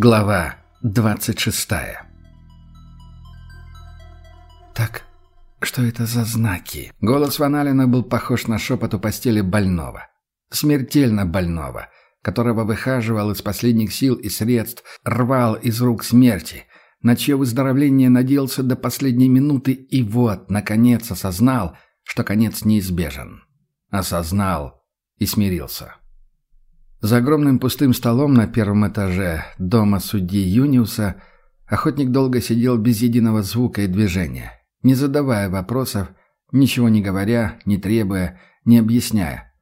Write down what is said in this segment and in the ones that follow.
Глава 26 «Так, что это за знаки?» Голос Ваналина был похож на шепот у постели больного. Смертельно больного, которого выхаживал из последних сил и средств, рвал из рук смерти, на чье выздоровление надеялся до последней минуты и вот, наконец, осознал, что конец неизбежен. Осознал и смирился. За огромным пустым столом на первом этаже дома судьи Юниуса охотник долго сидел без единого звука и движения, не задавая вопросов, ничего не говоря, не требуя, не объясняя.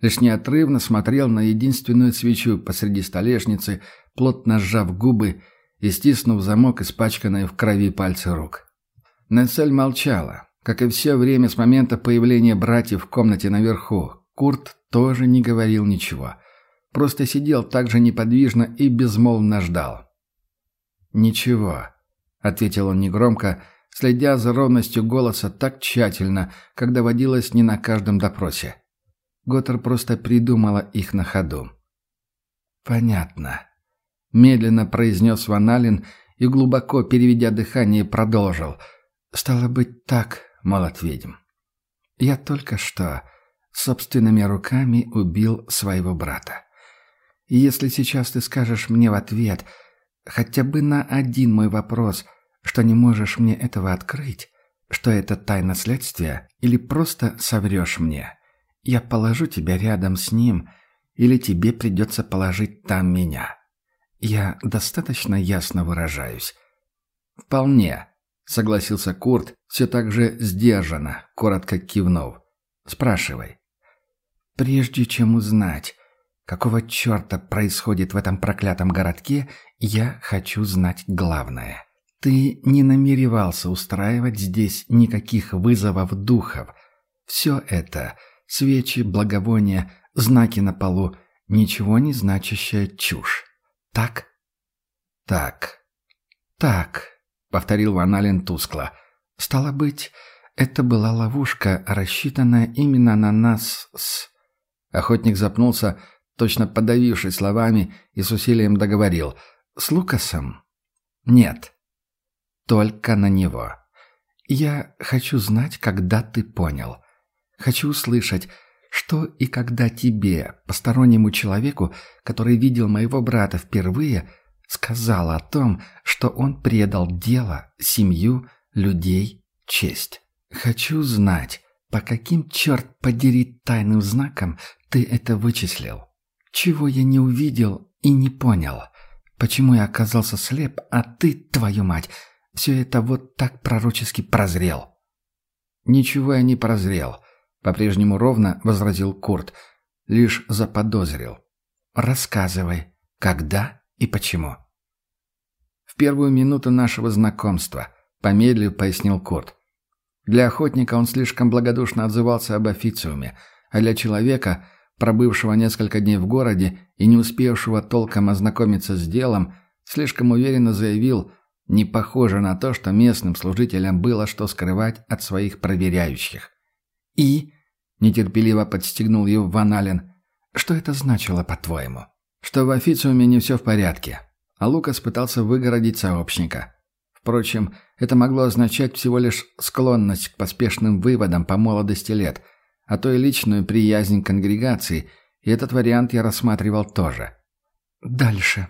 Лишь неотрывно смотрел на единственную свечу посреди столешницы, плотно сжав губы и стиснув замок, испачканные в крови пальцы рук. Нессель молчала, как и все время с момента появления братьев в комнате наверху. Курт тоже не говорил ничего – Просто сидел так же неподвижно и безмолвно ждал. «Ничего», — ответил он негромко, следя за ровностью голоса так тщательно, как доводилось не на каждом допросе. Готтер просто придумала их на ходу. «Понятно», — медленно произнес Ваналин и, глубоко переведя дыхание, продолжил. «Стало быть так, молот ведьм. Я только что собственными руками убил своего брата. И если сейчас ты скажешь мне в ответ хотя бы на один мой вопрос, что не можешь мне этого открыть, что это тайна следствия, или просто соврешь мне, я положу тебя рядом с ним, или тебе придется положить там меня. Я достаточно ясно выражаюсь. «Вполне», — согласился Курт, все так же сдержанно, коротко кивнув. «Спрашивай». «Прежде чем узнать, Какого черта происходит в этом проклятом городке, я хочу знать главное. Ты не намеревался устраивать здесь никаких вызовов духов. Все это — свечи, благовония, знаки на полу — ничего не значащая чушь. Так? Так. Так, — повторил Ваналин тускло. Стало быть, это была ловушка, рассчитанная именно на нас с... Охотник запнулся, — точно подавившись словами и с усилием договорил. «С Лукасом?» «Нет. Только на него. Я хочу знать, когда ты понял. Хочу услышать, что и когда тебе, постороннему человеку, который видел моего брата впервые, сказал о том, что он предал дело, семью, людей, честь. Хочу знать, по каким, черт подери, тайным знаком ты это вычислил. Чего я не увидел и не понял? Почему я оказался слеп, а ты, твою мать, все это вот так пророчески прозрел?» «Ничего я не прозрел», — по-прежнему ровно возразил Курт. «Лишь заподозрил». «Рассказывай, когда и почему?» «В первую минуту нашего знакомства», — помедлив пояснил Курт. Для охотника он слишком благодушно отзывался об официуме, а для человека, пробывшего несколько дней в городе и не успевшего толком ознакомиться с делом, слишком уверенно заявил, не похоже на то, что местным служителям было что скрывать от своих проверяющих. «И?» – нетерпеливо подстегнул его Ван Ален. «Что это значило, по-твоему?» «Что в официуме не все в порядке, а Лукас пытался выгородить сообщника. Впрочем, это могло означать всего лишь склонность к поспешным выводам по молодости лет – а то и личную приязнь к конгрегации, и этот вариант я рассматривал тоже. Дальше.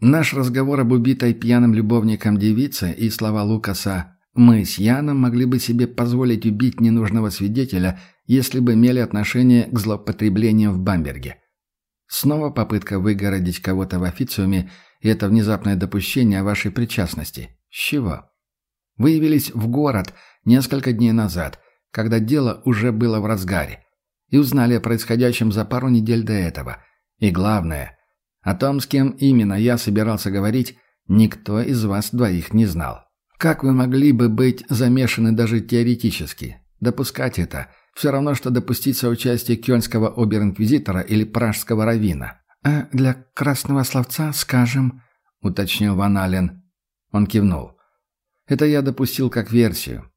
Наш разговор об убитой пьяным любовником девице и слова Лукаса «Мы с Яном могли бы себе позволить убить ненужного свидетеля, если бы имели отношение к злоупотреблениям в Бамберге». Снова попытка выгородить кого-то в официуме и это внезапное допущение о вашей причастности. С чего? Вы явились в город несколько дней назад – когда дело уже было в разгаре, и узнали о происходящем за пару недель до этого. И главное, о том, с кем именно я собирался говорить, никто из вас двоих не знал. Как вы могли бы быть замешаны даже теоретически? Допускать это – все равно, что допустить соучастие кёльнского обер-инквизитора или пражского раввина. «А для красного словца скажем», — уточнил Ван Ален. Он кивнул. «Это я допустил как версию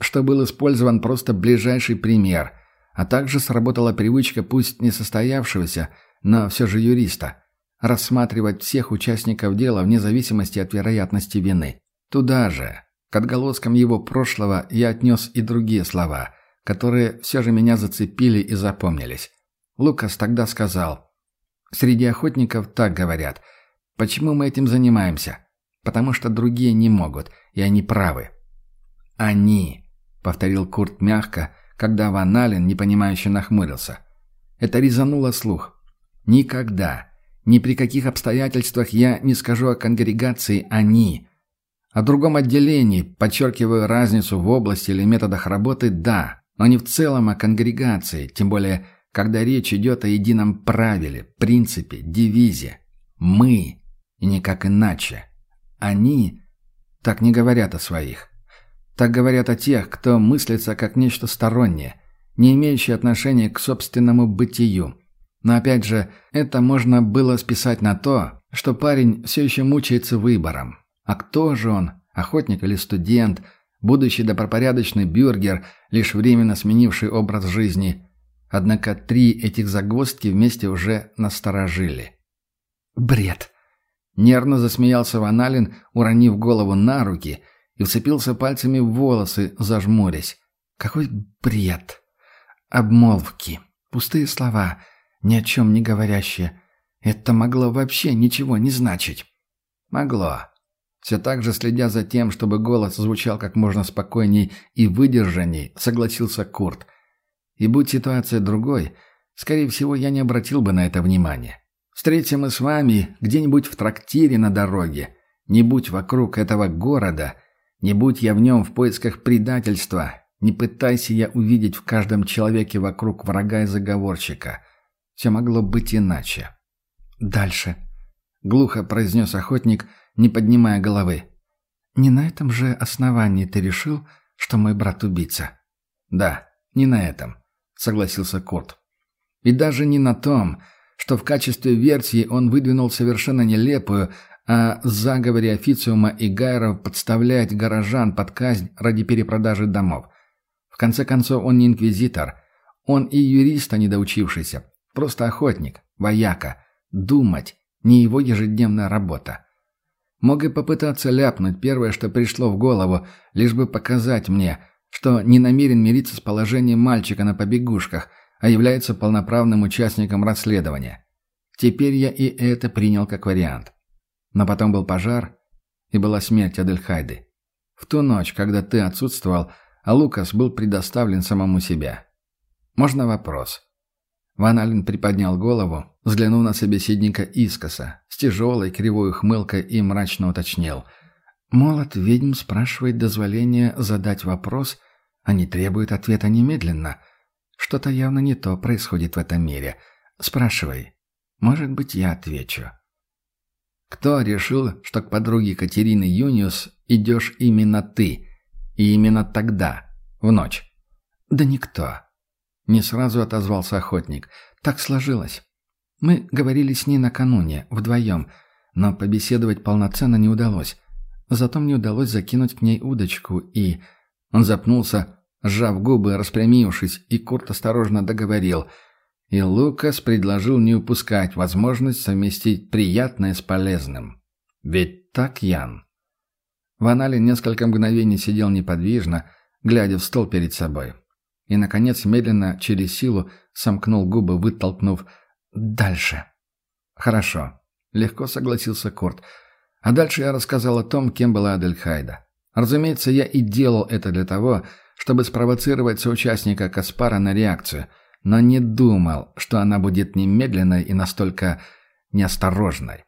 что был использован просто ближайший пример, а также сработала привычка пусть не состоявшегося, но все же юриста. рассматривать всех участников дела вне зависимости от вероятности вины. Туда же, к отголоскам его прошлого, я отнес и другие слова, которые все же меня зацепили и запомнились. Лукас тогда сказал, «Среди охотников так говорят. Почему мы этим занимаемся? Потому что другие не могут, и они правы». «Они», — повторил Курт мягко, когда Ван Ален непонимающе нахмурился. Это резануло слух. «Никогда, ни при каких обстоятельствах я не скажу о конгрегации «они». О другом отделении, подчеркиваю разницу в области или методах работы, да, но не в целом о конгрегации, тем более, когда речь идет о едином правиле, принципе, девизе. Мы, и никак иначе. Они так не говорят о своих. Так говорят о тех, кто мыслится как нечто стороннее, не имеющее отношения к собственному бытию, но опять же, это можно было списать на то, что парень все еще мучается выбором. А кто же он, охотник или студент, будущий добропорядочный бюргер, лишь временно сменивший образ жизни? Однако три этих загвоздки вместе уже насторожили. «Бред!» Нервно засмеялся Ваналин, уронив голову на руки и вцепился пальцами в волосы, зажмурясь. «Какой бред! Обмолвки, пустые слова, ни о чем не говорящее. Это могло вообще ничего не значить. Могло. Все так же, следя за тем, чтобы голос звучал как можно спокойней и выдержанней, согласился Курт. И будь ситуация другой, скорее всего, я не обратил бы на это внимания. Встретимся мы с вами где-нибудь в трактире на дороге. Не будь вокруг этого города, не будь я в нем в поисках предательства, не пытайся я увидеть в каждом человеке вокруг врага и заговорщика. Все могло быть иначе. «Дальше», — глухо произнес охотник, не поднимая головы. «Не на этом же основании ты решил, что мой брат убийца?» «Да, не на этом», — согласился Курт. «И даже не на том, что в качестве версии он выдвинул совершенно нелепую, а заговоре официума и гайров подставлять горожан под казнь ради перепродажи домов. В конце концов, он не инквизитор, он и юриста недоучившийся, Просто охотник, вояка. Думать – не его ежедневная работа. Мог и попытаться ляпнуть первое, что пришло в голову, лишь бы показать мне, что не намерен мириться с положением мальчика на побегушках, а является полноправным участником расследования. Теперь я и это принял как вариант. Но потом был пожар, и была смерть Адельхайды. В ту ночь, когда ты отсутствовал, а Лукас был предоставлен самому себе. Можно вопрос? Ван Ален приподнял голову, взглянул на собеседника искоса, с тяжелой кривой ухмылкой и мрачно уточнил. «Молот ведьм спрашивает дозволения задать вопрос, а не требует ответа немедленно. Что-то явно не то происходит в этом мире. Спрашивай. Может быть, я отвечу». «Кто решил, что к подруге Катерины Юниус идешь именно ты? И именно тогда, в ночь?» «Да никто. Не сразу отозвался охотник. Так сложилось. Мы говорили с ней накануне, вдвоем, но побеседовать полноценно не удалось. Зато мне удалось закинуть к ней удочку, и... Он запнулся, сжав губы, распрямившись, и Курт осторожно договорил. И Лукас предложил не упускать возможность совместить приятное с полезным. Ведь так, Ян? Ванали несколько мгновений сидел неподвижно, глядя в стол перед собой и, наконец, медленно, через силу, сомкнул губы, вытолкнув «дальше». «Хорошо», — легко согласился Курт. А дальше я рассказал о том, кем была Адельхайда. Разумеется, я и делал это для того, чтобы спровоцировать соучастника Каспара на реакцию, но не думал, что она будет немедленной и настолько неосторожной.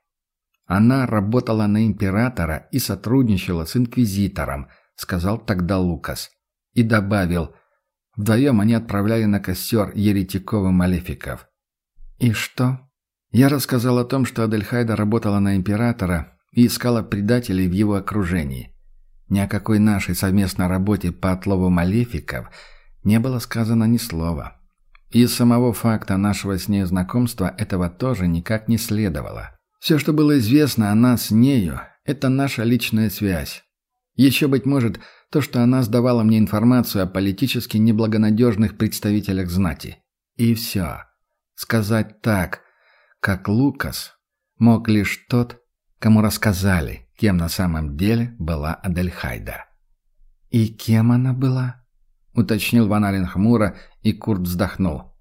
Она работала на императора и сотрудничала с инквизитором, сказал тогда Лукас. И добавил, Вдвоем они отправляли на костер еретиков и малефиков. И что? Я рассказал о том, что Адельхайда работала на императора и искала предателей в его окружении. Ни о какой нашей совместной работе по отлову малефиков не было сказано ни слова. Из самого факта нашего с ней знакомства этого тоже никак не следовало. Все, что было известно о нас с нею, это наша личная связь. Еще, быть может, то, что она сдавала мне информацию о политически неблагонадежных представителях знати. И все. Сказать так, как Лукас, мог лишь тот, кому рассказали, кем на самом деле была Адельхайда. «И кем она была?» — уточнил Ваналин хмуро, и Курт вздохнул.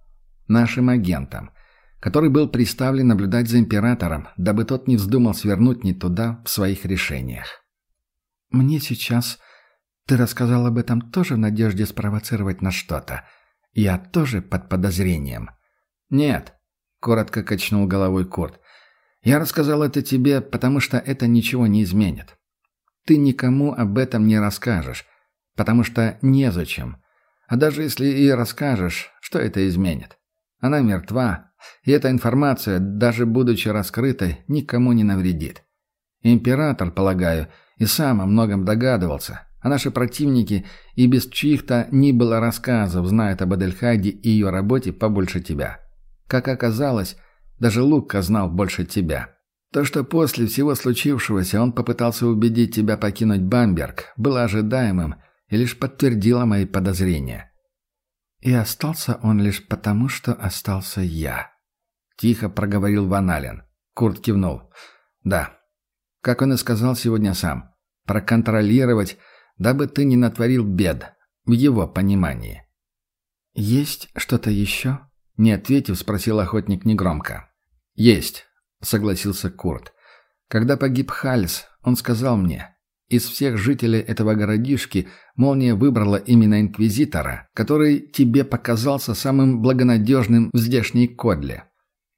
«Нашим агентом, который был приставлен наблюдать за императором, дабы тот не вздумал свернуть не туда в своих решениях». «Мне сейчас...» «Ты рассказал об этом тоже в надежде спровоцировать на что-то. Я тоже под подозрением». «Нет», — коротко качнул головой Курт. «Я рассказал это тебе, потому что это ничего не изменит. Ты никому об этом не расскажешь, потому что незачем. А даже если и расскажешь, что это изменит? Она мертва, и эта информация, даже будучи раскрытой, никому не навредит. Император, полагаю, и сам о многом догадывался, а наши противники и без чьих-то ни было рассказов знают об Адельхайде и ее работе побольше тебя. Как оказалось, даже Лука знал больше тебя. То, что после всего случившегося он попытался убедить тебя покинуть Бамберг, было ожидаемым и лишь подтвердило мои подозрения. И остался он лишь потому, что остался я. Тихо проговорил Ваналин. Курт кивнул. Да. Как он и сказал сегодня сам. Проконтролировать, дабы ты не натворил бед. В его понимании. «Есть что-то еще?» Не ответив, спросил охотник негромко. «Есть», — согласился Курт. «Когда погиб Хальс, он сказал мне, из всех жителей этого городишки молния выбрала именно Инквизитора, который тебе показался самым благонадежным в здешней кодле».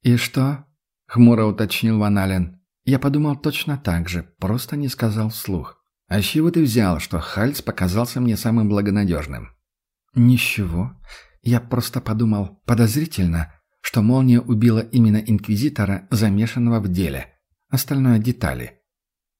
«И что?» — хмуро уточнил Ваналин. «Я подумал точно так же, просто не сказал вслух». «А с чего ты взял, что Хальс показался мне самым благонадежным?» «Ничего. Я просто подумал подозрительно, что молния убила именно Инквизитора, замешанного в деле. Остальное детали».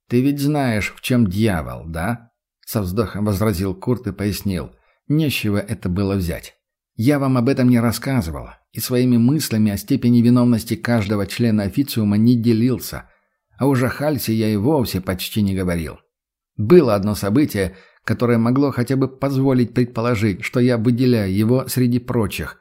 «Ты ведь знаешь, в чем дьявол, да?» Со вздохом возразил Курт и пояснил. «Нечего это было взять. Я вам об этом не рассказывал, и своими мыслями о степени виновности каждого члена официума не делился. А уже Хальсе я и вовсе почти не говорил. Было одно событие, которое могло хотя бы позволить предположить, что я выделяю его среди прочих.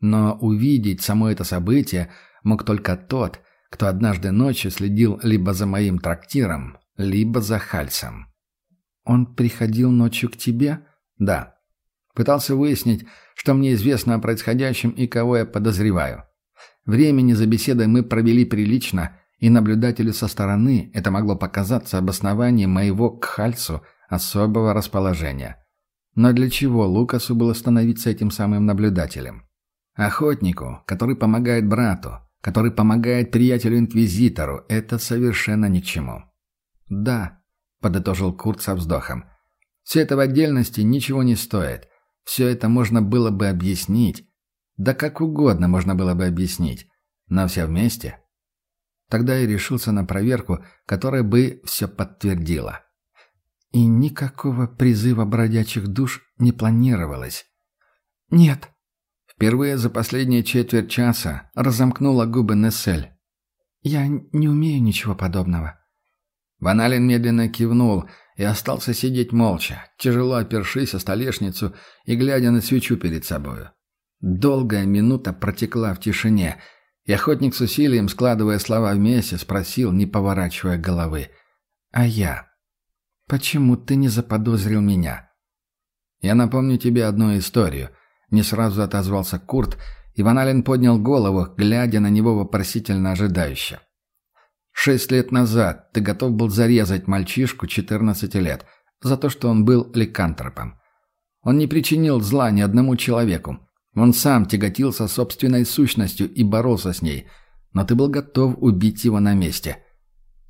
Но увидеть само это событие мог только тот, кто однажды ночью следил либо за моим трактиром, либо за Хальсом. «Он приходил ночью к тебе?» «Да. Пытался выяснить, что мне известно о происходящем и кого я подозреваю. Времени за беседой мы провели прилично, и наблюдателю со стороны это могло показаться обоснованием моего к Хальсу особого расположения. Но для чего Лукасу было становиться этим самым наблюдателем? Охотнику, который помогает брату, который помогает приятелю-инквизитору, это совершенно ни к чему. «Да», — подытожил Курт со вздохом, — «все это в отдельности ничего не стоит. Все это можно было бы объяснить. Да как угодно можно было бы объяснить. Но все вместе...» Тогда я решился на проверку, которая бы все подтвердила. И никакого призыва бродячих душ не планировалось. «Нет», Впервые за последние четверть часа разомкнула губы Нессель. «Я не умею ничего подобного». Ваналин медленно кивнул и остался сидеть молча, тяжело опершись о столешницу и глядя на свечу перед собою. Долгая минута протекла в тишине, и охотник с усилием, складывая слова вместе, спросил, не поворачивая головы. «А я? Почему ты не заподозрил меня?» «Я напомню тебе одну историю», не сразу отозвался Курт, и Ваналин поднял голову, глядя на него вопросительно ожидающе. «Шесть лет назад ты готов был зарезать мальчишку 14 лет за то, что он был ликантропом. Он не причинил зла ни одному человеку. Он сам тяготился собственной сущностью и боролся с ней, но ты был готов убить его на месте.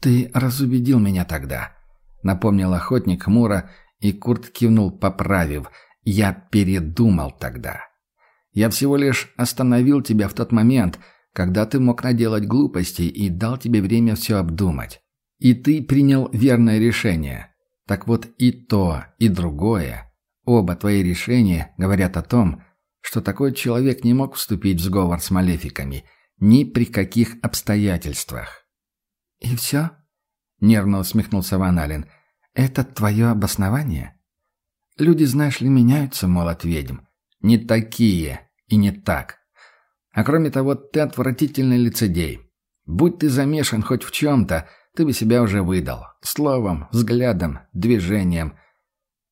Ты разубедил меня тогда», — напомнил охотник хмуро, и Курт кивнул, поправив — я передумал тогда. Я всего лишь остановил тебя в тот момент, когда ты мог наделать глупостей и дал тебе время все обдумать. И ты принял верное решение. Так вот и то, и другое, оба твои решения говорят о том, что такой человек не мог вступить в сговор с малефиками ни при каких обстоятельствах. «И все?» — нервно усмехнулся Ван Ален. «Это твое обоснование?» Люди, знаешь ли, меняются, мол, от ведьм. Не такие и не так. А кроме того, ты отвратительный лицедей. Будь ты замешан хоть в чем-то, ты бы себя уже выдал. Словом, взглядом, движением.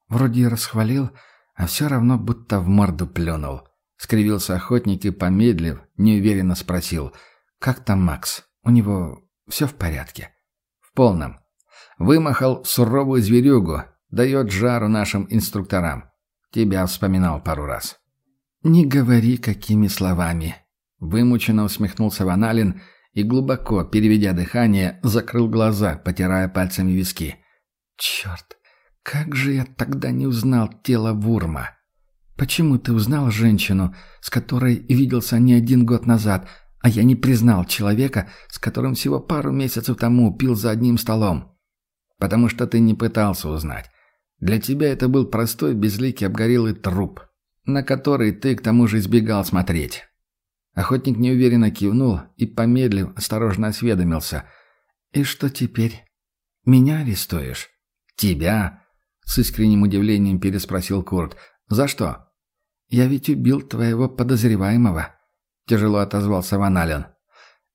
Вроде и расхвалил, а все равно будто в морду плюнул. Скривился охотник и, помедлив, неуверенно спросил. «Как там Макс? У него все в порядке?» «В полном. Вымахал суровую зверюгу. Дает жару нашим инструкторам. Тебя вспоминал пару раз». «Не говори, какими словами». Вымученно усмехнулся Ваналин и, глубоко переведя дыхание, закрыл глаза, потирая пальцами виски. «Черт, как же я тогда не узнал тело Вурма? Почему ты узнал женщину, с которой виделся не один год назад, а я не признал человека, с которым всего пару месяцев тому пил за одним столом?» «Потому что ты не пытался узнать. Для тебя это был простой, безликий, обгорелый труп, на который ты к тому же избегал смотреть». Охотник неуверенно кивнул и, помедлив, осторожно осведомился. «И что теперь? Меня арестуешь?» «Тебя?» — с искренним удивлением переспросил Курт. «За что?» «Я ведь убил твоего подозреваемого», — тяжело отозвался Ваналин.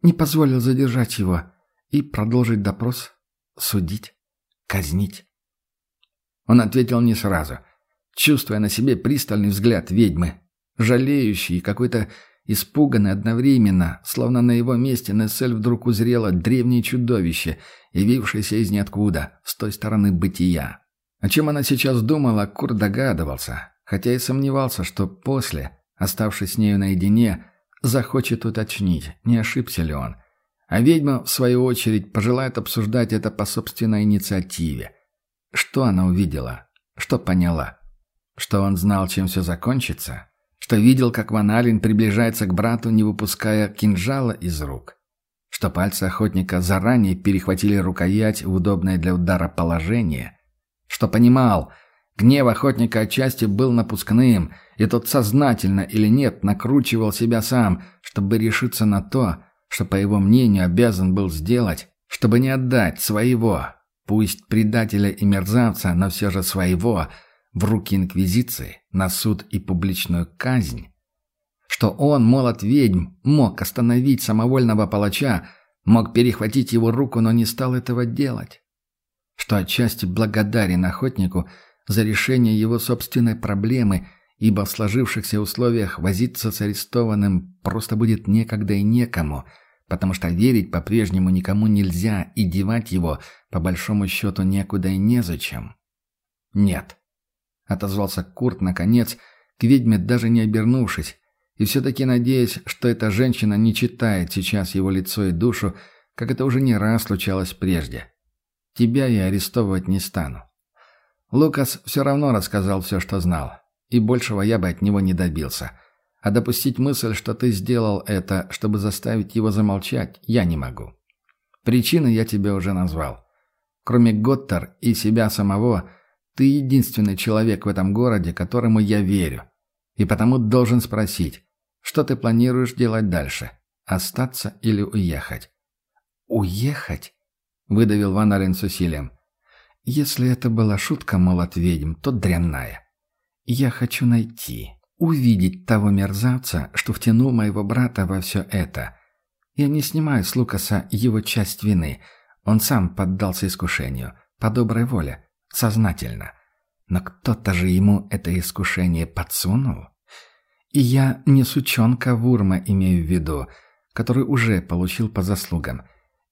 «Не позволил задержать его и продолжить допрос, судить, казнить». Он ответил не сразу, чувствуя на себе пристальный взгляд ведьмы, жалеющий какой-то Испуганный одновременно, словно на его месте Нессель вдруг узрела древнее чудовище, явившееся из ниоткуда, с той стороны бытия. О чем она сейчас думала, Кур догадывался, хотя и сомневался, что после, оставшись с нею наедине, захочет уточнить, не ошибся ли он. А ведьма, в свою очередь, пожелает обсуждать это по собственной инициативе. Что она увидела? Что поняла? Что он знал, чем все закончится? Что видел, как Ваналин приближается к брату, не выпуская кинжала из рук, что пальцы охотника заранее перехватили рукоять в удобное для удара положение, что понимал, гнев охотника отчасти был напускным, и тот сознательно или нет накручивал себя сам, чтобы решиться на то, что, по его мнению, обязан был сделать, чтобы не отдать своего, пусть предателя и мерзавца, но все же своего – в руки Инквизиции, на суд и публичную казнь, что он, молот ведьм, мог остановить самовольного палача, мог перехватить его руку, но не стал этого делать, что отчасти благодарен охотнику за решение его собственной проблемы, ибо в сложившихся условиях возиться с арестованным просто будет некогда и некому, потому что верить по-прежнему никому нельзя и девать его, по большому счету, некуда и незачем. Нет. — отозвался Курт наконец, к ведьме даже не обернувшись, и все-таки надеясь, что эта женщина не читает сейчас его лицо и душу, как это уже не раз случалось прежде. «Тебя я арестовывать не стану». Лукас все равно рассказал все, что знал, и большего я бы от него не добился. А допустить мысль, что ты сделал это, чтобы заставить его замолчать, я не могу. Причины я тебе уже назвал. Кроме Готтер и себя самого – ты единственный человек в этом городе, которому я верю. И потому должен спросить, что ты планируешь делать дальше? Остаться или уехать?» «Уехать?» — выдавил Ван Арен с усилием. «Если это была шутка, мол, ведьм, то дрянная. Я хочу найти, увидеть того мерзавца, что втянул моего брата во все это. Я не снимаю с Лукаса его часть вины. Он сам поддался искушению, по доброй воле. Сознательно. Но кто-то же ему это искушение подсунул. И я не сучонка Вурма имею в виду, который уже получил по заслугам.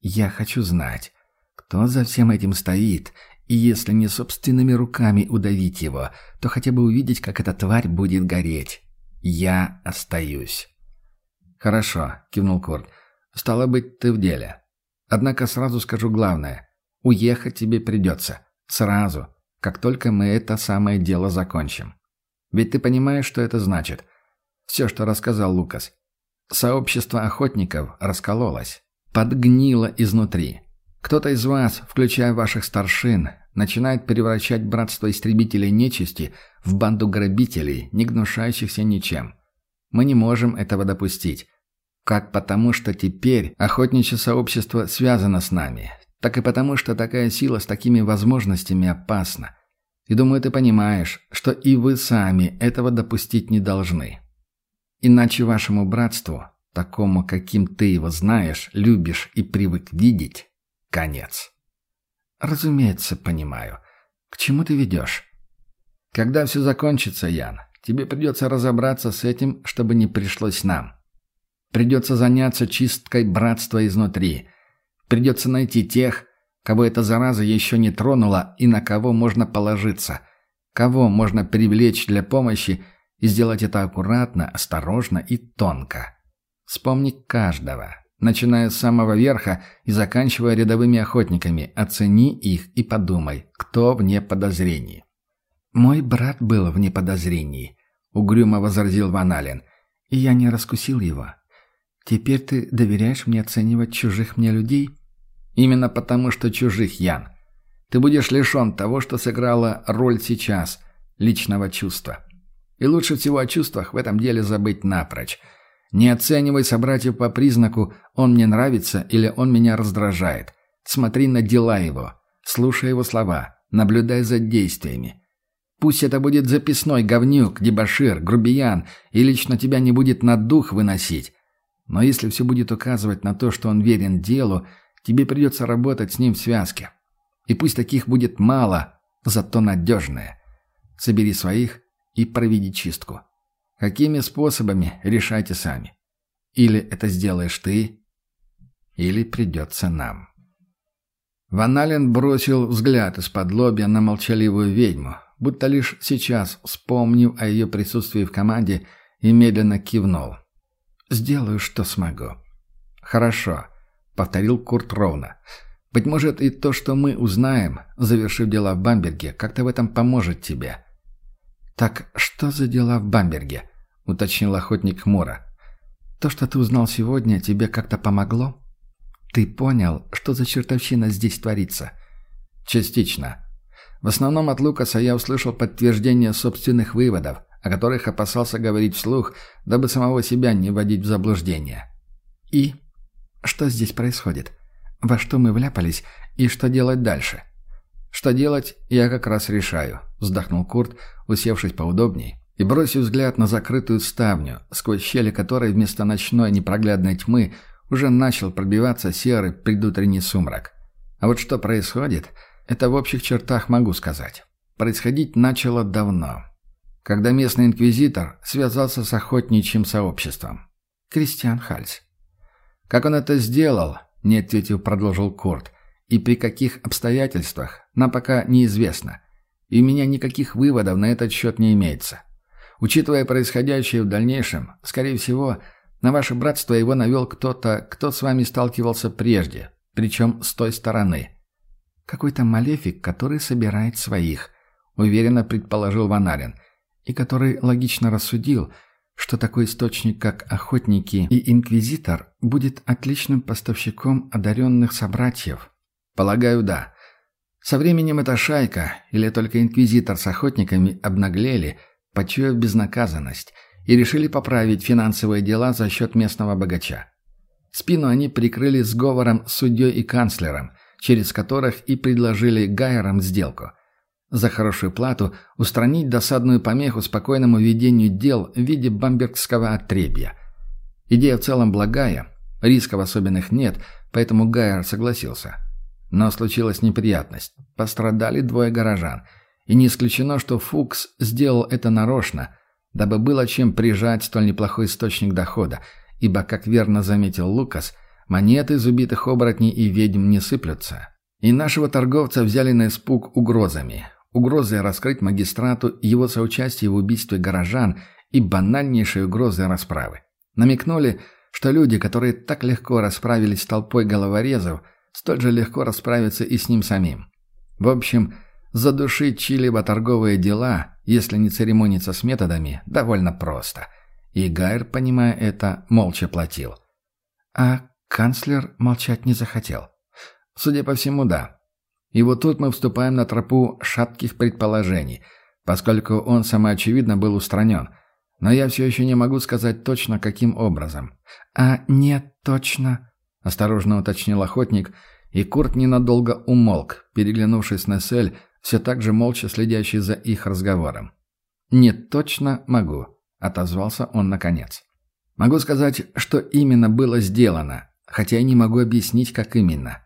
Я хочу знать, кто за всем этим стоит, и если не собственными руками удавить его, то хотя бы увидеть, как эта тварь будет гореть. Я остаюсь. «Хорошо», — кивнул Курт. «Стало быть, ты в деле. Однако сразу скажу главное. Уехать тебе придется. Сразу, как только мы это самое дело закончим. Ведь ты понимаешь, что это значит? Все, что рассказал Лукас. Сообщество охотников раскололось, подгнило изнутри. Кто-то из вас, включая ваших старшин, начинает превращать братство истребителей нечисти в банду грабителей, не гнушающихся ничем. Мы не можем этого допустить. Как потому, что теперь охотничье сообщество связано с нами, так и потому, что такая сила с такими возможностями опасна. И думаю, ты понимаешь, что и вы сами этого допустить не должны. Иначе вашему братству, такому, каким ты его знаешь, любишь и привык видеть, конец. Разумеется, понимаю. К чему ты ведешь? Когда все закончится, Ян, тебе придется разобраться с этим, чтобы не пришлось нам. Придется заняться чисткой братства изнутри. Придется найти тех, кого эта зараза еще не тронула и на кого можно положиться, кого можно привлечь для помощи и сделать это аккуратно, осторожно и тонко. Вспомни каждого, начиная с самого верха и заканчивая рядовыми охотниками, оцени их и подумай, кто вне подозрений. «Мой брат был вне подозрений», — угрюмо возразил Ван Ален, — «и я не раскусил его. Теперь ты доверяешь мне оценивать чужих мне людей?» «Именно потому, что чужих, Ян. Ты будешь лишен того, что сыграла роль сейчас, личного чувства. И лучше всего о чувствах в этом деле забыть напрочь. Не оценивай собратьев по признаку «он мне нравится» или «он меня раздражает». Смотри на дела его, слушай его слова, наблюдай за действиями. Пусть это будет записной говнюк, дебошир, грубиян, и лично тебя не будет на дух выносить. Но если все будет указывать на то, что он верен делу, тебе придется работать с ним в связке. И пусть таких будет мало, зато надежные. Собери своих и проведи чистку. Какими способами, решайте сами. Или это сделаешь ты, или придется нам. Ваналин бросил взгляд из-под лобья на молчаливую ведьму, будто лишь сейчас, вспомнив о ее присутствии в команде, и медленно кивнул. «Сделаю, что смогу». «Хорошо», — повторил Курт ровно. «Быть может, и то, что мы узнаем, завершив дела в Бамберге, как-то в этом поможет тебе. «Так что за дела в Бамберге?» — уточнил охотник хмуро. «То, что ты узнал сегодня, тебе как-то помогло? Ты понял, что за чертовщина здесь творится?» «Частично. В основном от Лукаса я услышал подтверждение собственных выводов, о которых опасался говорить вслух, дабы самого себя не вводить в заблуждение». «И? Что здесь происходит? Во что мы вляпались и что делать дальше?» «Что делать, я как раз решаю», — вздохнул Курт, усевшись поудобней, и бросив взгляд на закрытую ставню, сквозь щели которой вместо ночной непроглядной тьмы уже начал пробиваться серый предутренний сумрак. А вот что происходит, это в общих чертах могу сказать. Происходить начало давно, когда местный инквизитор связался с охотничьим сообществом. Кристиан Хальс. Как он это сделал, не ответив, продолжил Курт, и при каких обстоятельствах, нам пока неизвестно. И у меня никаких выводов на этот счет не имеется. Учитывая происходящее в дальнейшем, скорее всего, на ваше братство его навел кто-то, кто с вами сталкивался прежде, причем с той стороны. Какой-то малефик, который собирает своих, уверенно предположил Ванарин, и который логично рассудил, что такой источник, как охотники и инквизитор, будет отличным поставщиком одаренных собратьев, Полагаю, да. Со временем эта шайка, или только инквизитор с охотниками, обнаглели, почуяв безнаказанность, и решили поправить финансовые дела за счет местного богача. Спину они прикрыли сговором с судьей и канцлером, через которых и предложили Гайерам сделку. За хорошую плату устранить досадную помеху спокойному ведению дел в виде бамбергского отребья. Идея в целом благая, рисков особенных нет, поэтому Гайер согласился. Но случилась неприятность. Пострадали двое горожан. И не исключено, что Фукс сделал это нарочно, дабы было чем прижать столь неплохой источник дохода, ибо, как верно заметил Лукас, монеты из убитых оборотней и ведьм не сыплются. И нашего торговца взяли на испуг угрозами. Угрозой раскрыть магистрату его соучастие в убийстве горожан и банальнейшей угрозой расправы. Намекнули, что люди, которые так легко расправились с толпой головорезов – столь же легко расправиться и с ним самим. В общем, задушить чьи-либо торговые дела, если не церемониться с методами, довольно просто. И Гайр, понимая это, молча платил. А канцлер молчать не захотел. Судя по всему, да. И вот тут мы вступаем на тропу шатких предположений, поскольку он самоочевидно был устранен. Но я все еще не могу сказать точно, каким образом. А нет, точно, — осторожно уточнил охотник, и Курт ненадолго умолк, переглянувшись на Сель, все так же молча следящий за их разговором. «Нет, точно могу», — отозвался он наконец. Могу сказать, что именно было сделано, хотя и не могу объяснить, как именно.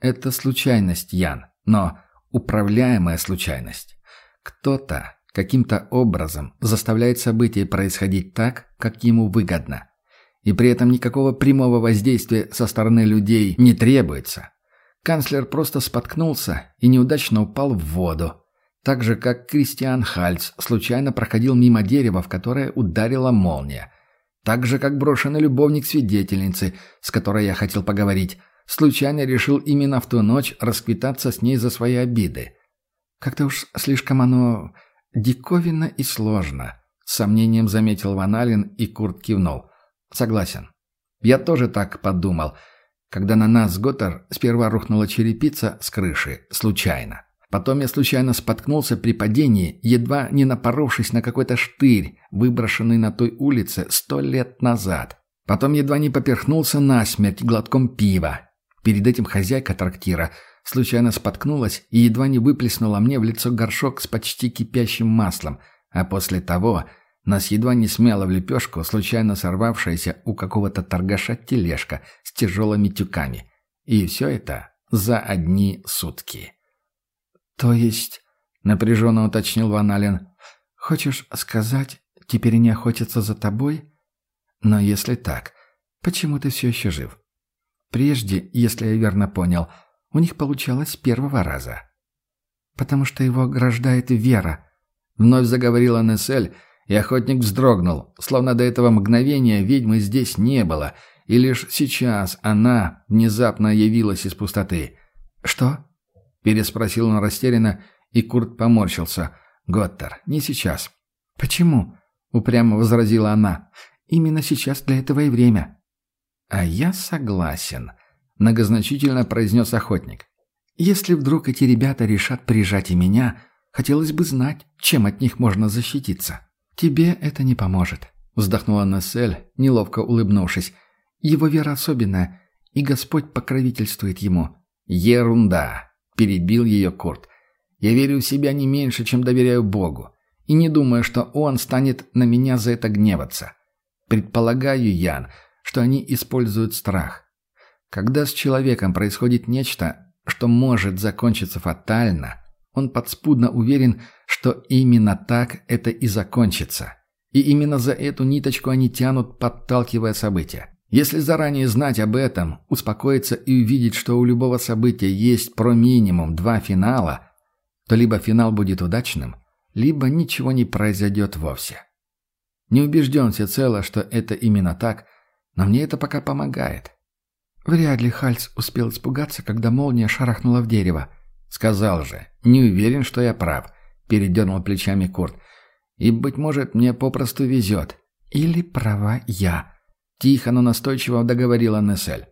Это случайность, Ян, но управляемая случайность. Кто-то каким-то образом заставляет события происходить так, как ему выгодно. И при этом никакого прямого воздействия со стороны людей не требуется. Канцлер просто споткнулся и неудачно упал в воду. Так же, как Кристиан Хальц случайно проходил мимо дерева, в которое ударила молния. Так же, как брошенный любовник свидетельницы, с которой я хотел поговорить, случайно решил именно в ту ночь расквитаться с ней за свои обиды. Как-то уж слишком оно диковинно и сложно, с сомнением заметил Ваналин и Курт кивнул. Согласен. Я тоже так подумал, когда на нас, Готтер, сперва рухнула черепица с крыши, случайно. Потом я случайно споткнулся при падении, едва не напоровшись на какой-то штырь, выброшенный на той улице сто лет назад. Потом едва не поперхнулся насмерть глотком пива. Перед этим хозяйка трактира случайно споткнулась и едва не выплеснула мне в лицо горшок с почти кипящим маслом, а после того нас едва не смяла в лепешку случайно сорвавшаяся у какого-то торгаша тележка с тяжелыми тюками. И все это за одни сутки. «То есть...» — напряженно уточнил Ваналин. «Хочешь сказать, теперь не охотятся за тобой? Но если так, почему ты все еще жив? Прежде, если я верно понял, у них получалось с первого раза». «Потому что его ограждает вера», — вновь заговорила Нессель, и охотник вздрогнул, словно до этого мгновения ведьмы здесь не было, и лишь сейчас она внезапно явилась из пустоты. «Что?» — переспросил он растерянно, и Курт поморщился. «Готтер, не сейчас». «Почему?» — упрямо возразила она. «Именно сейчас для этого и время». «А я согласен», — многозначительно произнес охотник. «Если вдруг эти ребята решат прижать и меня, хотелось бы знать, чем от них можно защититься». «Тебе это не поможет», — вздохнула Нессель, неловко улыбнувшись. «Его вера особенная, и Господь покровительствует ему». «Ерунда», — перебил ее Курт. «Я верю в себя не меньше, чем доверяю Богу, и не думаю, что Он станет на меня за это гневаться. Предполагаю, Ян, что они используют страх. Когда с человеком происходит нечто, что может закончиться фатально, он подспудно уверен, что именно так это и закончится. И именно за эту ниточку они тянут, подталкивая события. Если заранее знать об этом, успокоиться и увидеть, что у любого события есть про минимум два финала, то либо финал будет удачным, либо ничего не произойдет вовсе. Не убежден всецело, что это именно так, но мне это пока помогает. Вряд ли Хальц успел испугаться, когда молния шарахнула в дерево. Сказал же, не уверен, что я прав, передернул плечами Курт. И, быть может, мне попросту везет. Или права я. Тихо, но настойчиво договорила Нессель.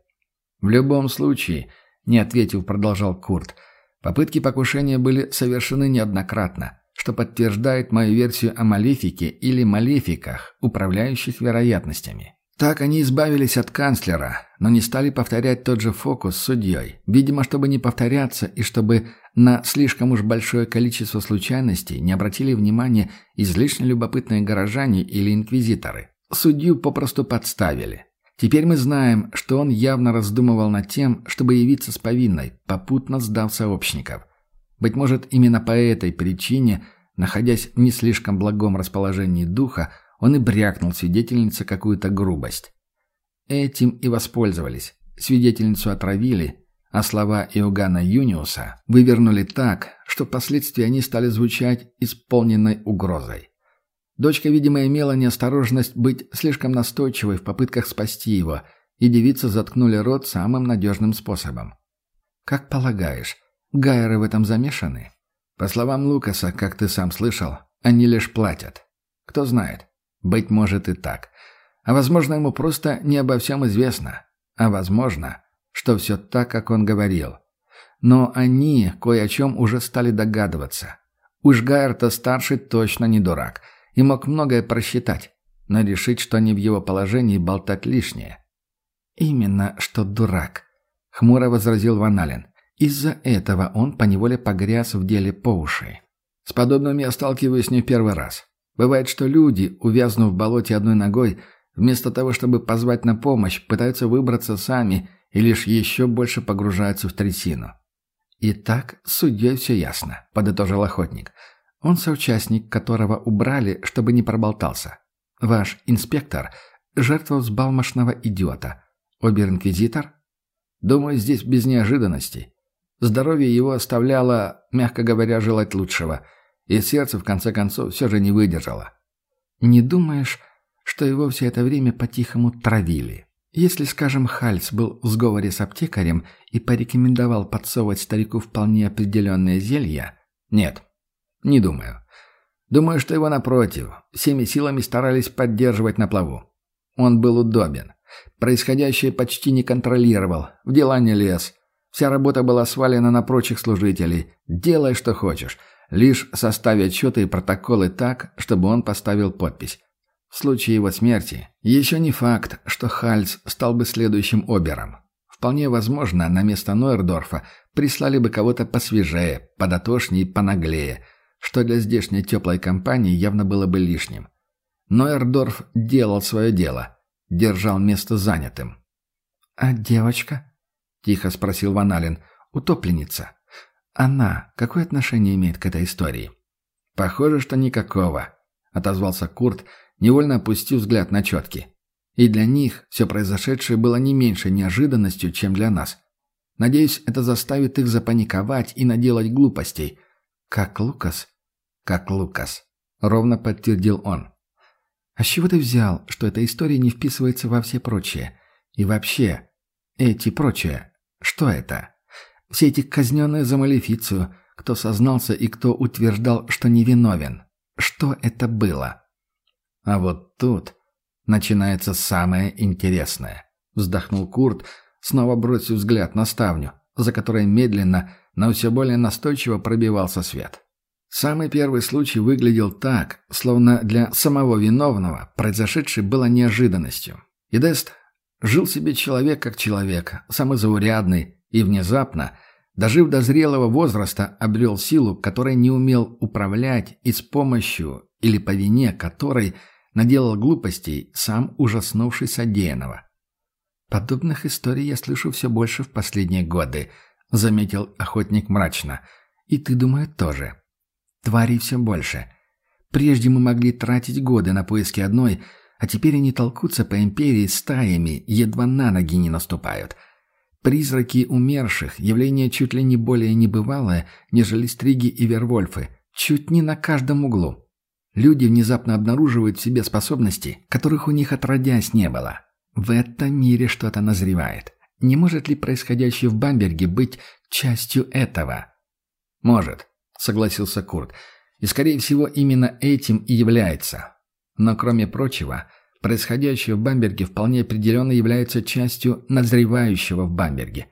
В любом случае, не ответив, продолжал Курт, попытки покушения были совершены неоднократно, что подтверждает мою версию о малефике или малефиках, управляющих вероятностями. Так они избавились от канцлера, но не стали повторять тот же фокус с судьей. Видимо, чтобы не повторяться и чтобы на слишком уж большое количество случайностей не обратили внимания излишне любопытные горожане или инквизиторы. Судью попросту подставили. Теперь мы знаем, что он явно раздумывал над тем, чтобы явиться с повинной, попутно сдав сообщников. Быть может, именно по этой причине, находясь в не слишком благом расположении духа, он и брякнул свидетельнице какую-то грубость. Этим и воспользовались. Свидетельницу отравили, а слова Иоганна Юниуса вывернули так, что впоследствии они стали звучать исполненной угрозой. Дочка, видимо, имела неосторожность быть слишком настойчивой в попытках спасти его, и девицы заткнули рот самым надежным способом. «Как полагаешь, гайеры в этом замешаны?» «По словам Лукаса, как ты сам слышал, они лишь платят. Кто знает, быть может и так. А возможно, ему просто не обо всем известно. А возможно, что все так, как он говорил. Но они кое о чем уже стали догадываться. Уж Гайерта-старший точно не дурак и мог многое просчитать, но решить, что они в его положении, болтать лишнее. «Именно что дурак», — хмуро возразил Ваналин. «Из-за этого он поневоле погряз в деле по уши. С подобным я сталкиваюсь не в первый раз. Бывает, что люди, увязнув в болоте одной ногой, Вместо того, чтобы позвать на помощь, пытаются выбраться сами и лишь еще больше погружаются в трясину. «Итак, с судьей все ясно», — подытожил охотник. «Он соучастник, которого убрали, чтобы не проболтался. Ваш инспектор — жертва взбалмошного идиота. Обер-инквизитор? Думаю, здесь без неожиданностей. Здоровье его оставляло, мягко говоря, желать лучшего, и сердце, в конце концов, все же не выдержало. Не думаешь, что его все это время по-тихому травили? Если, скажем, Хальц был в сговоре с аптекарем и порекомендовал подсовывать старику вполне определенные зелья? Нет, не думаю. Думаю, что его, напротив, всеми силами старались поддерживать на плаву. Он был удобен. Происходящее почти не контролировал, в дела не лез. Вся работа была свалена на прочих служителей. Делай, что хочешь. Лишь составь отчеты и протоколы так, чтобы он поставил подпись. В случае его смерти еще не факт, что Хальц стал бы следующим обером. Вполне возможно, на место Нойердорфа прислали бы кого-то посвежее, подотошнее и понаглее, что для здешней теплой компании явно было бы лишним. Нойердорф делал свое дело, держал место занятым. «А девочка?» — тихо спросил Ваналин. «Утопленница. Она какое отношение имеет к этой истории?» «Похоже, что никакого», — отозвался Курт, невольно опустив взгляд на четки. «И для них все произошедшее было не меньшей неожиданностью, чем для нас. Надеюсь, это заставит их запаниковать и наделать глупостей. Как Лукас?» «Как Лукас», — ровно подтвердил он. «А с чего ты взял, что эта история не вписывается во все прочие? И вообще, эти прочие, что это? Все эти казненные за малефицию, кто сознался и кто утверждал, что невиновен. Что это было?» А вот тут начинается самое интересное. Вздохнул Курт, снова бросив взгляд на ставню, за которой медленно, но все более настойчиво пробивался свет. Самый первый случай выглядел так, словно для самого виновного произошедшее было неожиданностью. И Дест жил себе человек как человек, самый заурядный, и внезапно, дожив до зрелого возраста, обрел силу, которой не умел управлять и с помощью или по вине которой – наделал глупостей, сам ужаснувшись содеянного. «Подобных историй я слышу все больше в последние годы», — заметил охотник мрачно. «И ты, думаю, тоже. Тварей все больше. Прежде мы могли тратить годы на поиски одной, а теперь они толкутся по империи стаями, едва на ноги не наступают». Призраки умерших – явление чуть ли не более небывалое, нежели стриги и вервольфы, чуть не на каждом углу. Люди внезапно обнаруживают в себе способности, которых у них отродясь не было. В этом мире что-то назревает. Не может ли происходящее в Бамберге быть частью этого? Может, согласился Курт. И, скорее всего, именно этим и является. Но, кроме прочего, происходящее в Бамберге вполне определенно является частью назревающего в Бамберге.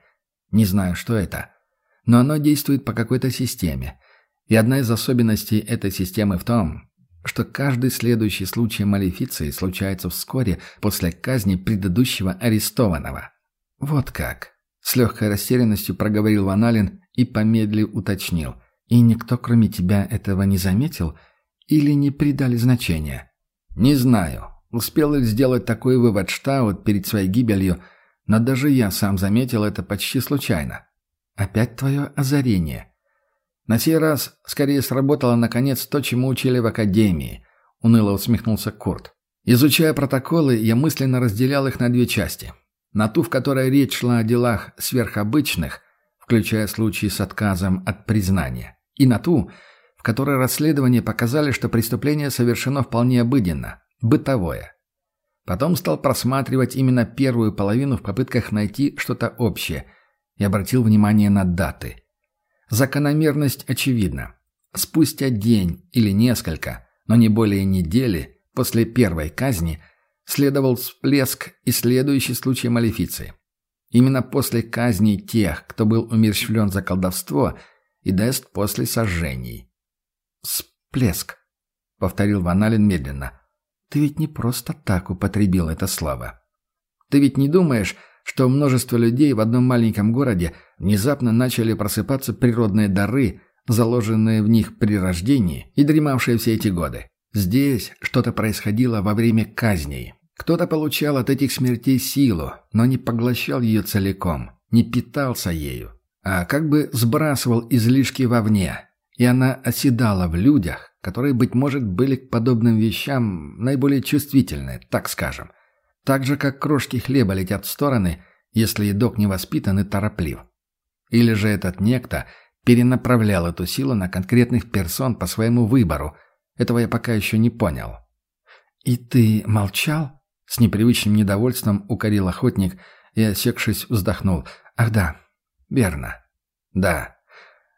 Не знаю, что это. Но оно действует по какой-то системе. И одна из особенностей этой системы в том, что каждый следующий случай малефиции случается вскоре после казни предыдущего арестованного. «Вот как!» — с легкой растерянностью проговорил Ваналин и помедлив уточнил. «И никто, кроме тебя, этого не заметил или не придали значения?» «Не знаю. Успел ли сделать такой вывод Штаут перед своей гибелью, но даже я сам заметил это почти случайно. Опять твое озарение». На сей раз скорее сработало наконец то, чему учили в академии, уныло усмехнулся Курт. Изучая протоколы, я мысленно разделял их на две части. На ту, в которой речь шла о делах сверхобычных, включая случаи с отказом от признания, и на ту, в которой расследования показали, что преступление совершено вполне обыденно, бытовое. Потом стал просматривать именно первую половину в попытках найти что-то общее и обратил внимание на даты – Закономерность очевидна. Спустя день или несколько, но не более недели после первой казни следовал всплеск и следующий случай малефиции. Именно после казни тех, кто был умерщвлен за колдовство, и Дест после сожжений. «Всплеск», — повторил Ваналин медленно. «Ты ведь не просто так употребил это слово. Ты ведь не думаешь, что множество людей в одном маленьком городе внезапно начали просыпаться природные дары, заложенные в них при рождении и дремавшие все эти годы. Здесь что-то происходило во время казней. Кто-то получал от этих смертей силу, но не поглощал ее целиком, не питался ею, а как бы сбрасывал излишки вовне, и она оседала в людях, которые, быть может, были к подобным вещам наиболее чувствительны, так скажем. Так же, как крошки хлеба летят в стороны, если едок не воспитан и тороплив. Или же этот некто перенаправлял эту силу на конкретных персон по своему выбору. Этого я пока еще не понял. «И ты молчал?» С непривычным недовольством укорил охотник и, осекшись, вздохнул. «Ах да, верно. Да.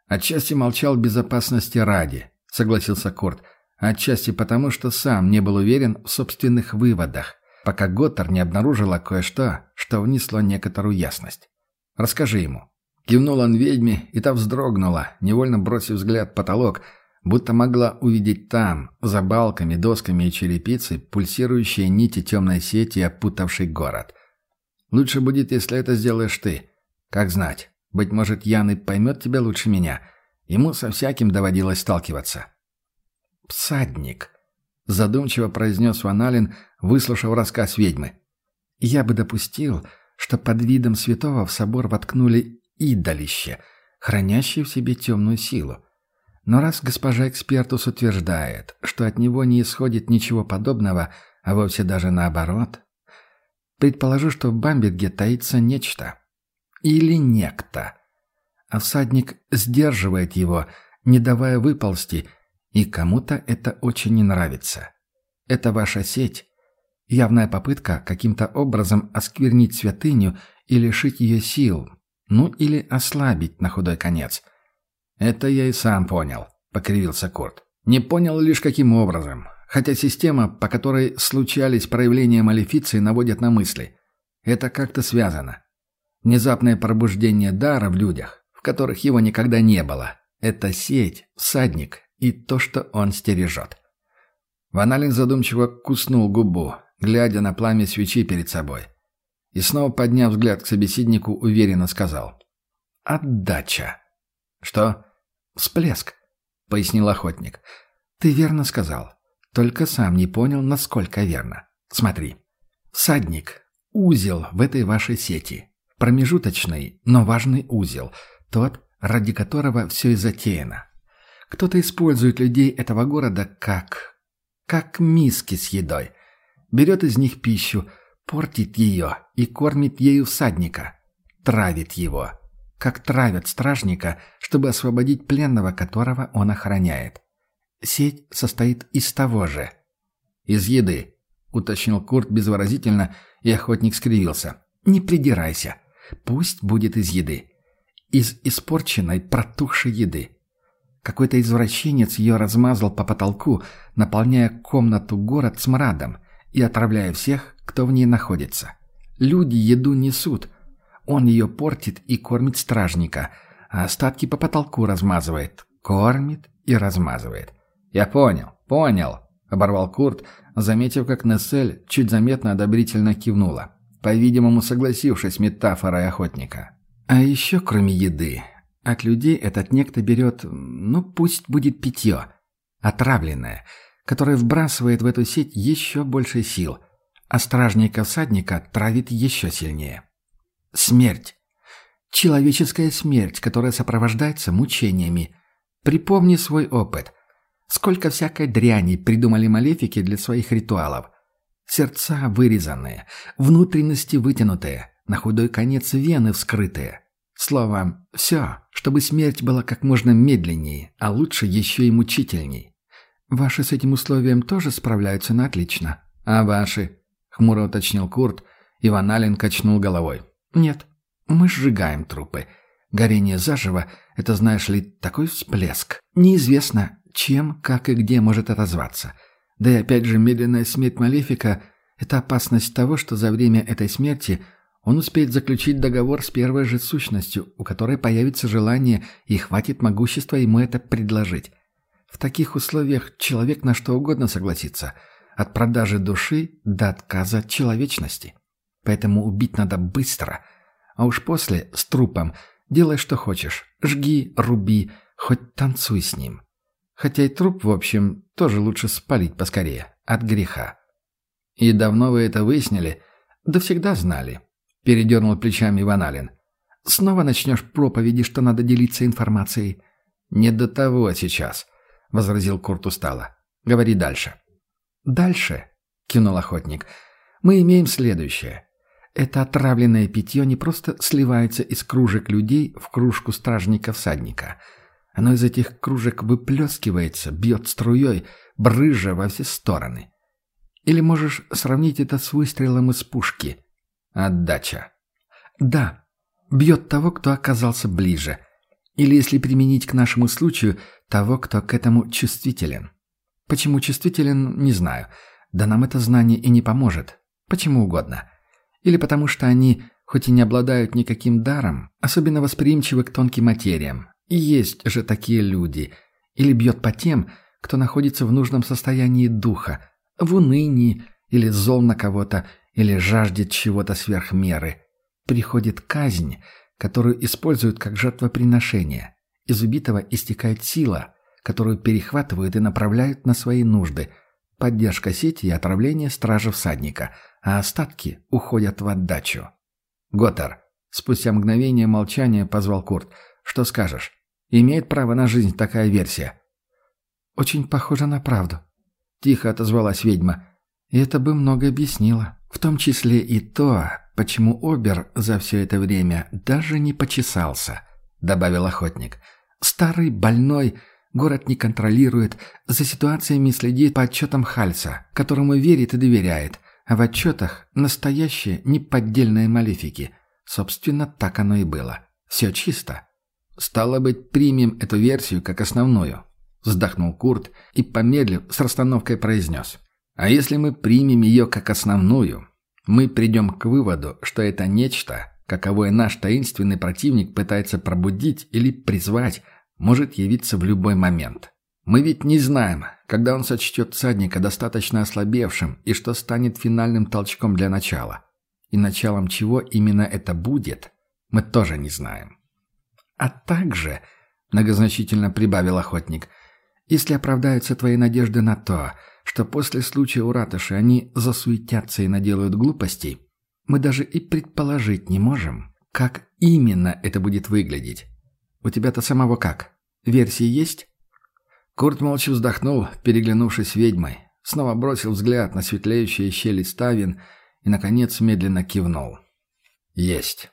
Отчасти молчал безопасности ради», — согласился Корт. «Отчасти потому, что сам не был уверен в собственных выводах, пока Готтер не обнаружила кое-что, что внесло некоторую ясность. Расскажи ему». Кивнул он ведьме, и та вздрогнула, невольно бросив взгляд в потолок, будто могла увидеть там, за балками, досками и черепицей, пульсирующие нити темной сети, опутавшей город. «Лучше будет, если это сделаешь ты. Как знать, быть может, Ян и поймет тебя лучше меня. Ему со всяким доводилось сталкиваться». «Псадник», — задумчиво произнес Ваналин, выслушав рассказ ведьмы. «Я бы допустил, что под видом святого в собор воткнули идолище, хранящее в себе темную силу. Но раз госпожа Экспертус утверждает, что от него не исходит ничего подобного, а вовсе даже наоборот, предположу, что в Бамберге таится нечто. Или некто. А всадник сдерживает его, не давая выползти, и кому-то это очень не нравится. Это ваша сеть. Явная попытка каким-то образом осквернить святыню и лишить ее сил, ну или ослабить на худой конец. «Это я и сам понял», — покривился Курт. «Не понял лишь каким образом. Хотя система, по которой случались проявления малефиции, наводит на мысли. Это как-то связано. Внезапное пробуждение дара в людях, которых его никогда не было. Это сеть, всадник и то, что он стережет». Ваналин задумчиво куснул губу, глядя на пламя свечи перед собой. И снова, подняв взгляд к собеседнику, уверенно сказал. «Отдача». «Что?» «Всплеск», — пояснил охотник. «Ты верно сказал. Только сам не понял, насколько верно. Смотри. Всадник. Узел в этой вашей сети. Промежуточный, но важный узел. Тот, ради которого все и затеяно. Кто-то использует людей этого города как... как миски с едой. Берет из них пищу, портит ее и кормит ею всадника, травит его, как травят стражника, чтобы освободить пленного, которого он охраняет. Сеть состоит из того же. «Из еды», — уточнил Курт безвыразительно, и охотник скривился. «Не придирайся. Пусть будет из еды. Из испорченной, протухшей еды. Какой-то извращенец ее размазал по потолку, наполняя комнату город смрадом и отравляя всех, кто в ней находится. Люди еду несут. Он ее портит и кормит стражника, а остатки по потолку размазывает. Кормит и размазывает. «Я понял, понял», — оборвал Курт, заметив, как Нессель чуть заметно одобрительно кивнула, по-видимому, согласившись с метафорой охотника. «А еще, кроме еды, от людей этот некто берет, ну, пусть будет питье, отравленное, которое вбрасывает в эту сеть еще больше сил, а стражника-всадника травит еще сильнее. Смерть. Человеческая смерть, которая сопровождается мучениями. Припомни свой опыт. Сколько всякой дряни придумали малефики для своих ритуалов. Сердца вырезанные, внутренности вытянутые, на худой конец вены вскрытые. Словом, все, чтобы смерть была как можно медленнее, а лучше еще и мучительней. Ваши с этим условием тоже справляются на отлично. А ваши? Хмуро уточнил Курт, и Ван Ален качнул головой. «Нет, мы сжигаем трупы. Горение заживо — это, знаешь ли, такой всплеск. Неизвестно, чем, как и где может отозваться. Да и опять же, медленная смерть Малефика — это опасность того, что за время этой смерти он успеет заключить договор с первой же сущностью, у которой появится желание и хватит могущества ему это предложить. В таких условиях человек на что угодно согласится — от продажи души до отказа от человечности. Поэтому убить надо быстро. А уж после, с трупом, делай что хочешь. Жги, руби, хоть танцуй с ним. Хотя и труп, в общем, тоже лучше спалить поскорее. От греха. «И давно вы это выяснили?» «Да всегда знали», — передернул плечами Ваналин. «Снова начнешь проповеди, что надо делиться информацией». «Не до того сейчас», — возразил Курт устало. «Говори дальше». «Дальше», — кивнул охотник, — «мы имеем следующее. Это отравленное питье не просто сливается из кружек людей в кружку стражника-всадника. Оно из этих кружек выплескивается, бьет струей, брыжа во все стороны. Или можешь сравнить это с выстрелом из пушки. Отдача. Да, бьет того, кто оказался ближе. Или, если применить к нашему случаю, того, кто к этому чувствителен. Почему чувствителен, не знаю. Да нам это знание и не поможет. Почему угодно. Или потому что они, хоть и не обладают никаким даром, особенно восприимчивы к тонким материям. И есть же такие люди. Или бьет по тем, кто находится в нужном состоянии духа, в унынии или зол на кого-то, или жаждет чего-то сверх меры. Приходит казнь, которую используют как жертвоприношение. Из убитого истекает сила, которую перехватывают и направляют на свои нужды. Поддержка сети и отравление стража всадника, а остатки уходят в отдачу. «Готтер», спустя мгновение молчания позвал Курт, «что скажешь? Имеет право на жизнь такая версия?» «Очень похоже на правду», — тихо отозвалась ведьма. «И это бы много объяснило. В том числе и то, почему Обер за все это время даже не почесался», — добавил охотник. «Старый, больной, город не контролирует, за ситуациями следит по отчетам Хальца, которому верит и доверяет, а в отчетах настоящие неподдельные малефики. Собственно, так оно и было. Все чисто. Стало быть, примем эту версию как основную. Вздохнул Курт и, помедлив, с расстановкой произнес. А если мы примем ее как основную, мы придем к выводу, что это нечто, каковое наш таинственный противник пытается пробудить или призвать, может явиться в любой момент. Мы ведь не знаем, когда он сочтет всадника достаточно ослабевшим и что станет финальным толчком для начала. И началом чего именно это будет, мы тоже не знаем. А также, многозначительно прибавил охотник, если оправдаются твои надежды на то, что после случая у ратыши они засуетятся и наделают глупостей, мы даже и предположить не можем, как именно это будет выглядеть. У тебя-то самого как? Версии есть?» Курт молча вздохнул, переглянувшись ведьмой, снова бросил взгляд на светлеющие щели ставин и, наконец, медленно кивнул. «Есть».